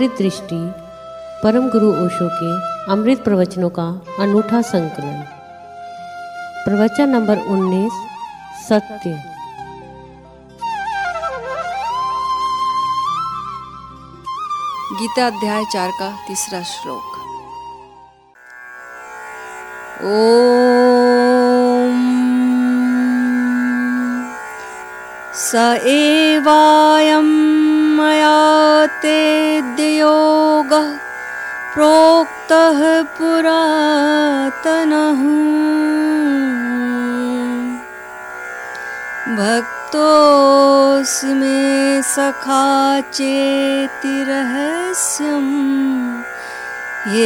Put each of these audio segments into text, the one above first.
अमृत दृष्टि, परम गुरु ओशो के अमृत प्रवचनों का अनूठा संकलन। प्रवचन नंबर 19 सत्य। गीता अध्याय चार का तीसरा श्लोक। ॐ स एवायं मया तेद्योगः प्रोक्तः पुरातनः। भक्तोऽस्मे सखा चेति रहस्यम्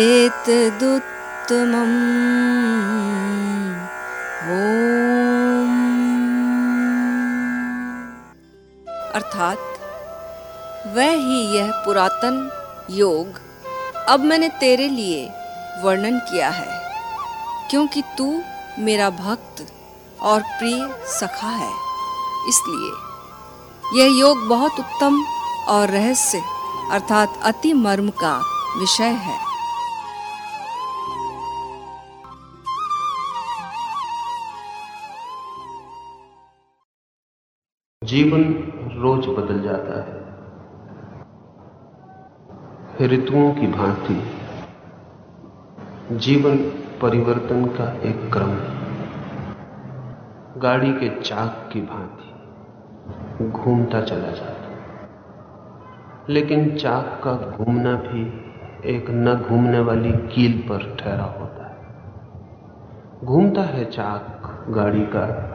एतदुत्तमम् अर्थात वह ही यह पुरातन योग अब मैंने तेरे लिए वर्णन किया है, क्योंकि तू मेरा भक्त और प्रिय सखा है। इसलिए यह योग बहुत उत्तम और रहस्य अर्थात अति मर्म का विषय है। जीवन रोज बदल जाता है। ऋतुओं की भांति जीवन परिवर्तन का एक क्रम गाड़ी के चाक की भांति घूमता चला जाता लेकिन चाक का घूमना भी एक न घूमने वाली कील पर ठहरा होता है। घूमता है चाक गाड़ी का,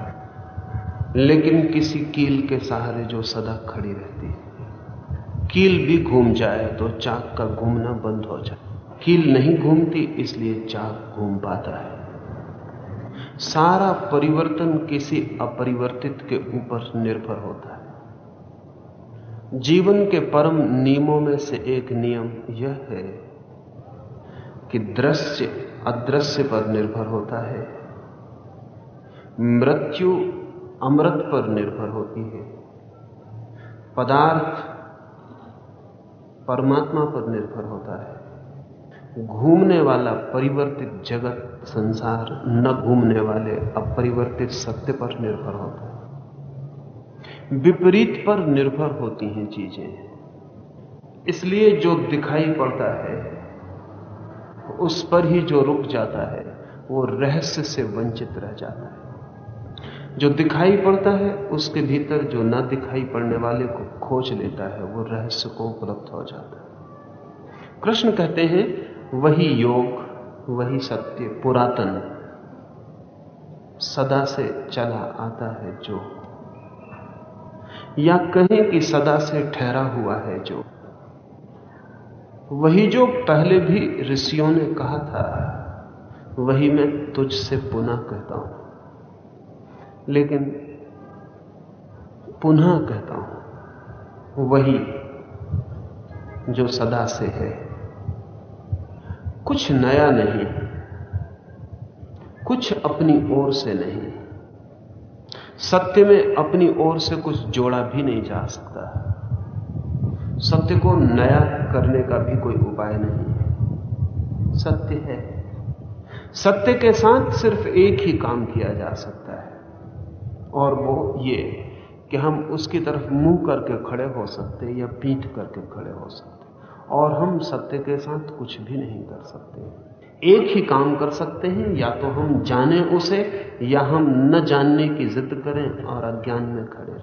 लेकिन किसी कील के सहारे जो सदा खड़ी रहती है। कील भी घूम जाए तो चाक का घूमना बंद हो जाए। कील नहीं घूमती, इसलिए चाक घूम पाता है। सारा परिवर्तन किसी अपरिवर्तित के ऊपर निर्भर होता है। जीवन के परम नियमों में से एक नियम यह है कि दृश्य अदृश्य पर निर्भर होता है। मृत्यु अमृत पर निर्भर होती है। पदार्थ परमात्मा पर निर्भर होता है। घूमने वाला परिवर्तित जगत, संसार, न घूमने वाले अपरिवर्तित सत्य पर निर्भर होता है। विपरीत पर निर्भर होती हैं चीज़ें। इसलिए जो दिखाई पड़ता है, उस पर ही जो रुक जाता है, वो रहस्य से वंचित रह जाता है। जो दिखाई पड़ता है, उसके भीतर जो न दिखाई पड़ने वाले को खोज लेता है, वो रहस्य को उपलब्ध हो जाता है। कृष्ण कहते हैं, वही योग, वही सत्य पुरातन सदा से चला आता है जो। या कहें कि सदा से ठहरा हुआ है जो। वही जो पहले भी ऋषियों ने कहा था, वही मैं तुझसे पुनः कहता हूँ। लेकिन पुनः कहता हूँ, वही जो सदा से है। कुछ नया नहीं, कुछ अपनी ओर से नहीं। सत्य में अपनी ओर से कुछ जोड़ा भी नहीं जा सकता। सत्य को नया करने का भी कोई उपाय नहीं है। सत्य है। सत्य के साथ सिर्फ़ एक ही काम किया जा सकता है। और वो ये कि हम उसकी तरफ़ मुँह करके खड़े हो सकते या पीठ करके खड़े हो सकते। और हम सत्य के साथ कुछ भी नहीं कर सकते। एक ही काम कर सकते हैं, या तो हम जाने उसे, या हम न जानने की जिद करें और अज्ञान में खड़े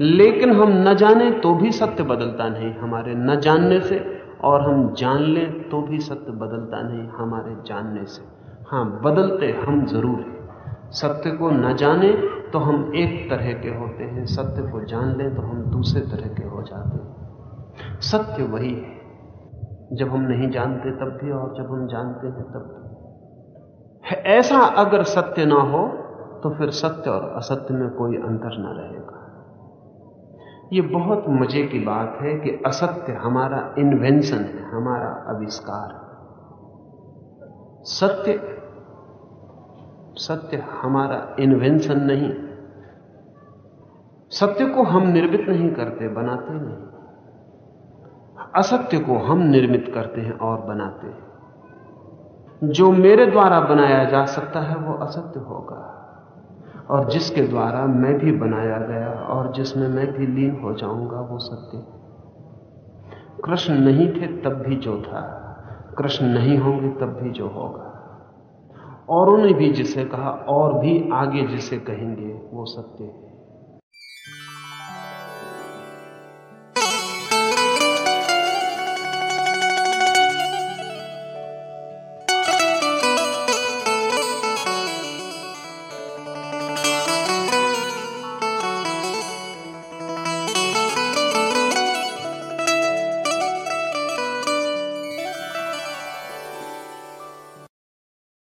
लेकिन हम न जाने तो भी सत्य बदलता नहीं हमारे न जानने से, और हम जान लें तो भी सत्य बदलता नहीं हमारे जानने से। हाँ, बदलते हम ज़रूर हैं। सत्य को न जाने तो हम एक तरह के होते हैं, सत्य को जान लें तो हम दूसरे तरह के हो जाते हैं। सत्य वही है। जब हम नहीं जानते तब भी, और जब हम जानते हैं तब भी। ऐसा अगर सत्य ना हो तो फिर सत्य और असत्य में कोई अंतर ना रहेगा। यह बहुत मज़े की बात है कि असत्य हमारा इन्वेंशन है, हमारा आविष्कार सत्य सत्य हमारा इन्वेंशन नहीं। सत्य को हम निर्मित नहीं करते, बनाते नहीं। असत्य को हम निर्मित करते हैं और बनाते हैं। जो मेरे द्वारा बनाया जा सकता है, वो असत्य होगा। और जिसके द्वारा मैं भी बनाया गया और जिसमें मैं भी लीन हो जाऊँगा, वो सत्य कृष्ण नहीं थे, तब भी जो था। कृष्ण नहीं होंगे, तब भी जो होगा। औरों ने भी जिसे कहा और भी आगे जिसे कहेंगे वो सत्य है।